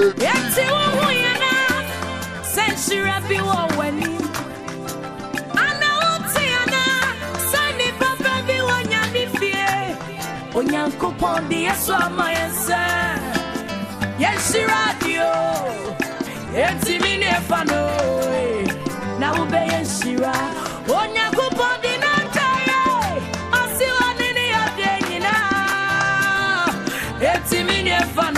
Yeti wa huyana Senshi rabi wa weni Ana uti ana Sani papa bi wa nyami fie Onyanko pondi yesu ama radio Yeti mini efano Na ube yenshira Onyanko pondi na Yeti mini fano.